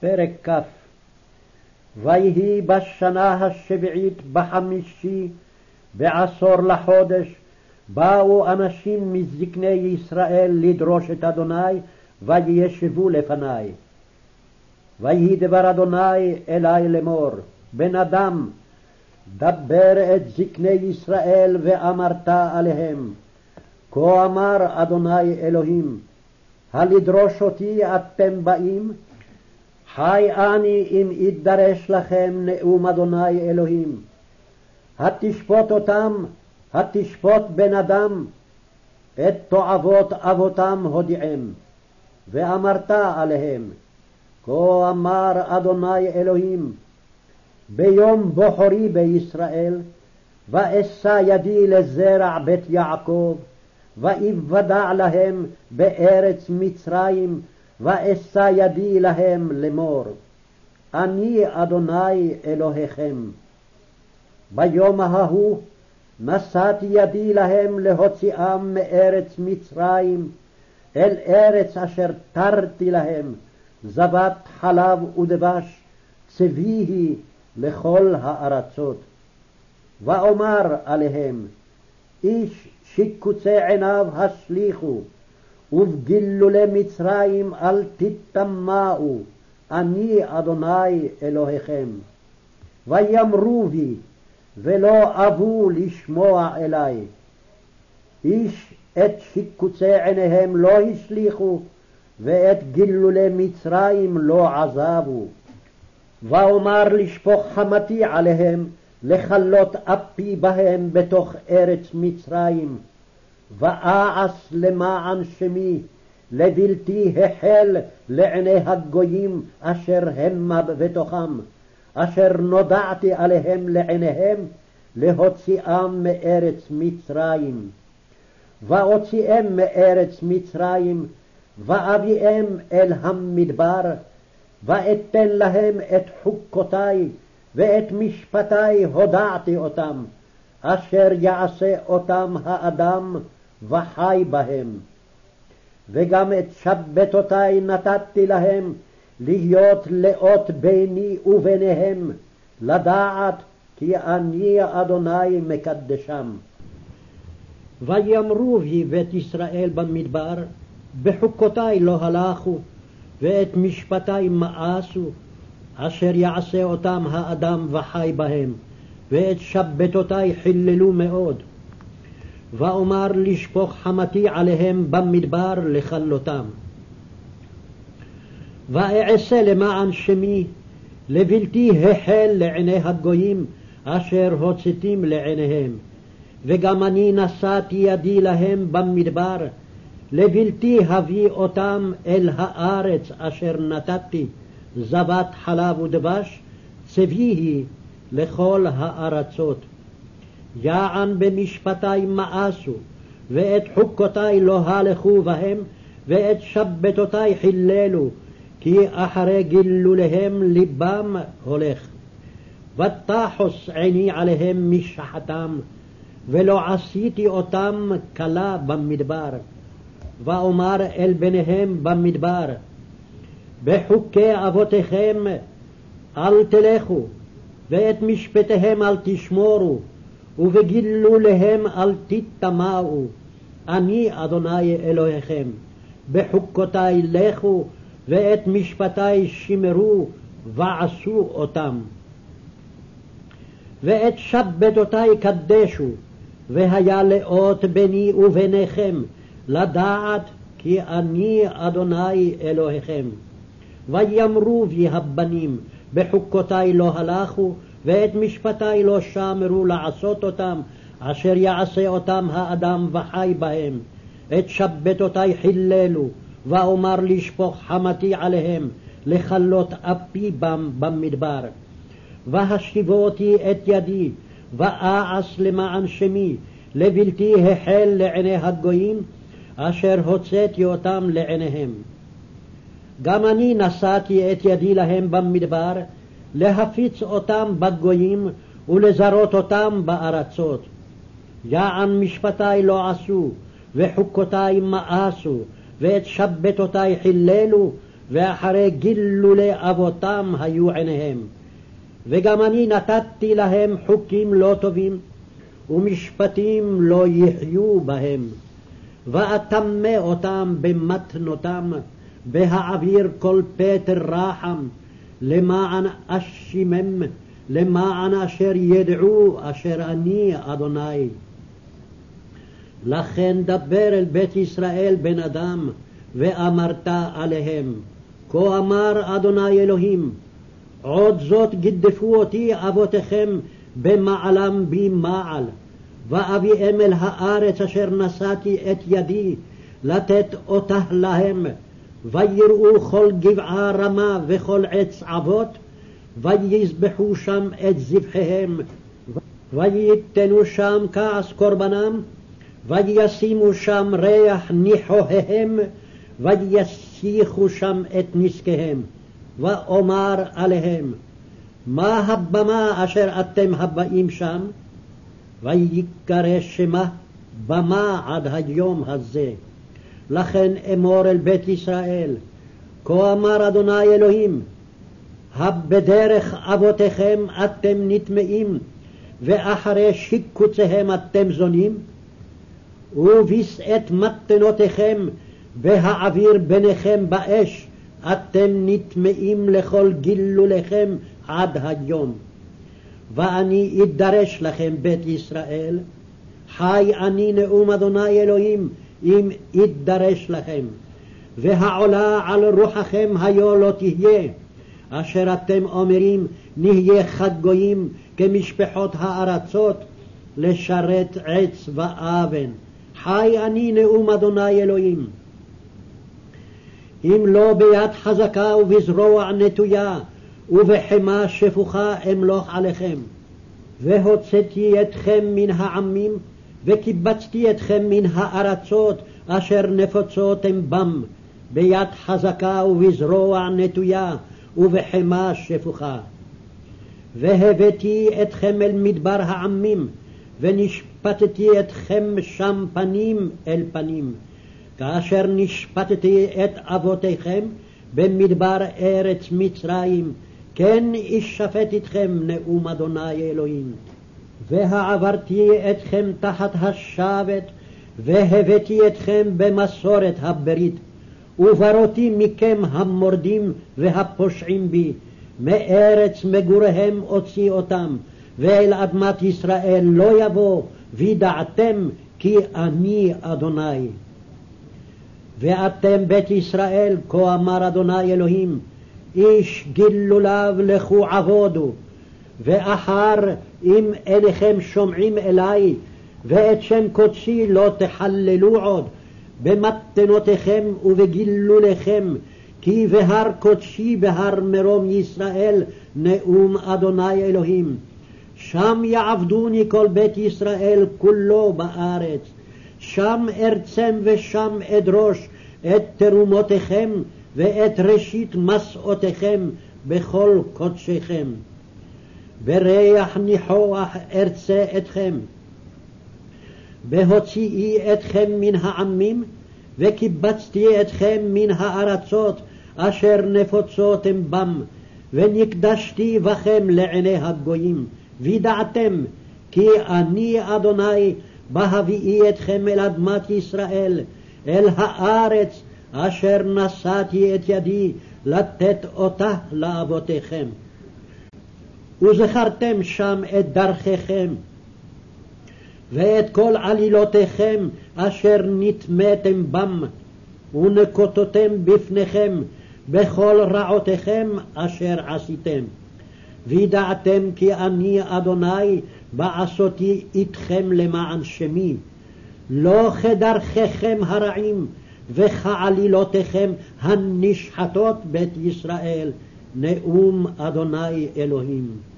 פרק כ. ויהי בשנה השביעית בחמישי בעשור לחודש באו אנשים מזקני ישראל לדרוש את אדוני וישבו לפני. ויהי דבר אדוני אלי לאמור בן אדם דבר את זקני ישראל ואמרת עליהם כה אמר אדוני אלוהים הלדרוש אותי אתם באים חי אני אם ידרש לכם נאום אדוני אלוהים. התשפוט אותם, התשפוט בן אדם, את תועבות אבותם הודיעם. ואמרת עליהם, כה אמר אדוני אלוהים, ביום בוחרי בישראל, ואשא ידי לזרע בית יעקב, ואיוודע להם בארץ מצרים, ואשא ידי להם לאמור, אני אדוני אלוהיכם. ביום ההוא נשאתי ידי להם להוציאם מארץ מצרים, אל ארץ אשר תרתי להם, זבת חלב ודבש, צביהי לכל הארצות. ואומר עליהם, איש שיקוצי עיניו השליכו, ובגילולי מצרים אל תטמאו, אני אדוני אלוהיכם. ויאמרו בי, ולא אבו לשמוע אלי. איש את שיקוצי עיניהם לא השליכו, ואת גילולי מצרים לא עזבו. ואומר לשפוך חמתי עליהם, לכלות אפי בהם בתוך ארץ מצרים. ואעש למען שמי, לבלתי החל לעיני הגויים אשר המה בתוכם, אשר נודעתי עליהם לעיניהם, להוציאם מארץ מצרים. ואוציאם מארץ מצרים, ואביאם אל המדבר, ואתן להם את חוקותי, ואת משפטי הודעתי אותם, אשר יעשה אותם האדם, וחי בהם. וגם את שבתותי נתתי להם להיות לאות ביני וביניהם, לדעת כי אני אדוני מקדשם. ויאמרו בי בית ישראל במדבר, בחוקותי לא הלכו, ואת משפטי מאסו, אשר יעשה אותם האדם וחי בהם, ואת שבתותי חיללו מאוד. ואומר לשפוך חמתי עליהם במדבר לכלותם. ואעשה למען שמי, לבלתי החל לעיני הגויים, אשר הוצאתים לעיניהם. וגם אני נשאתי ידי להם במדבר, לבלתי הביא אותם אל הארץ אשר נתתי, זבת חלב ודבש, צביהי לכל הארצות. יען במשפטי מאסו, ואת חוקותי לא הלכו בהם, ואת שבתותי חיללו, כי אחרי גילוליהם ליבם הולך. ותחוס עיני עליהם משחתם, ולא עשיתי אותם כלה במדבר. ואומר אל בניהם במדבר, בחוקי אבותיכם אל תלכו, ואת משפטיהם אל תשמורו, ובגילוליהם אל תטמאו, אני אדוני אלוהיכם, בחוקותי לכו, ואת משפטי שמרו, ועשו אותם. ואת שבתותי קדשו, והיה לאות ביני וביניכם, לדעת כי אני אדוני אלוהיכם. ויאמרו בי הבנים, בחוקותי לא הלכו, ואת משפטי לא שמרו לעשות אותם, אשר יעשה אותם האדם וחי בהם. את שבתותי חיללו, ואומר לשפוך חמתי עליהם, לכלות אפי בם במדבר. והשיבותי את ידי, ואעש למען שמי, לבלתי החל לעיני הגויים, אשר הוצאתי אותם לעיניהם. גם אני נשאתי את ידי להם במדבר, להפיץ אותם בגויים ולזרות אותם בארצות. יען משפטי לא עשו, וחוקותי מאסו, ואת שבתותי חיללו, ואחרי גילולי אבותם היו עיניהם. וגם אני נתתי להם חוקים לא טובים, ומשפטים לא יחיו בהם. ואטמא אותם במתנותם, בהעביר כל פטר רחם, למען אשימם, למען אשר ידעו אשר אני אדוני. לכן דבר אל בית ישראל בן אדם, ואמרת עליהם, כה אמר אדוני אלוהים, עוד זאת גידפו אותי אבותיכם במעלם בי מעל, ואביאם אל הארץ אשר נשאתי את ידי לתת אותה להם, ויראו כל גבעה רמה וכל עץ אבות, ויזבחו שם את זבחיהם, וייתנו שם כעס קורבנם, וישימו שם ריח ניחוהיהם, ויסיחו שם את נזקיהם. ואומר עליהם, מה הבמה אשר אתם הבאים שם? ויקרא שמה במה עד היום הזה. לכן אמור אל בית ישראל, כה אמר אדוני אלוהים, הבדרך אבותיכם אתם נטמאים, ואחרי שיקוציהם אתם זונים? ובשאת מתנותיכם בהעביר ביניכם באש, אתם נטמאים לכל גילוליכם עד היום. ואני אדרש לכם בית ישראל, חי אני נאום אדוני אלוהים, אם אדרש לכם. והעולה על רוחכם היו לא תהיה, אשר אתם אומרים נהיה חד גויים כמשפחות הארצות, לשרת עץ ואבן. חי אני נאום אדוני אלוהים. אם לא ביד חזקה ובזרוע נטויה, ובחמה שפוכה אמלוך עליכם. והוצאתי אתכם מן העמים, וקיבצתי אתכם מן הארצות אשר נפוצותם בם, ביד חזקה ובזרוע נטויה, ובחמה שפוכה. והבאתי אתכם אל מדבר העמים, ונשפטתי אתכם שם פנים אל פנים. כאשר נשפטתי את אבותיכם במדבר ארץ מצרים, כן אשפט אתכם נאום אדוני אלוהים. והעברתי אתכם תחת השבת, והבאתי אתכם במסורת הברית, וברותי מכם המורדים והפושעים בי, מארץ מגוריהם אוציא אותם, ואל אדמת ישראל לא יבוא, וידעתם כי אני אדוני. ואתם בית ישראל, כה אמר אדוני אלוהים, איש גילוליו לכו עבודו, ואחר אם אינכם שומעים אלי, ואת שם קודשי לא תחללו עוד, במתנותיכם ובגילוליכם, כי בהר קודשי בהר מרום ישראל, נאום אדוני אלוהים. שם יעבדוני כל בית ישראל כולו בארץ, שם ארצם ושם אדרוש את תרומותיכם ואת ראשית מסעותיכם בכל קודשיכם. בריח ניחוח ארצה אתכם. בהוציאי אתכם מן העמים, וקיבצתי אתכם מן הארצות אשר נפוצותם בם, ונקדשתי בכם לעיני הגויים, וידעתם כי אני אדוני בהביאי אתכם אל אדמת ישראל, אל הארץ אשר נשאתי את ידי לתת אותה לאבותיכם. וזכרתם שם את דרכיכם, ואת כל עלילותיכם אשר נטמאתם בם, ונקוטותם בפניכם בכל רעותיכם אשר עשיתם. וידעתם כי אני אדוני בעשותי איתכם למען שמי, לא כדרכיכם הרעים וכעלילותיכם הנשחטות בית ישראל, נאום אדוני אלוהים.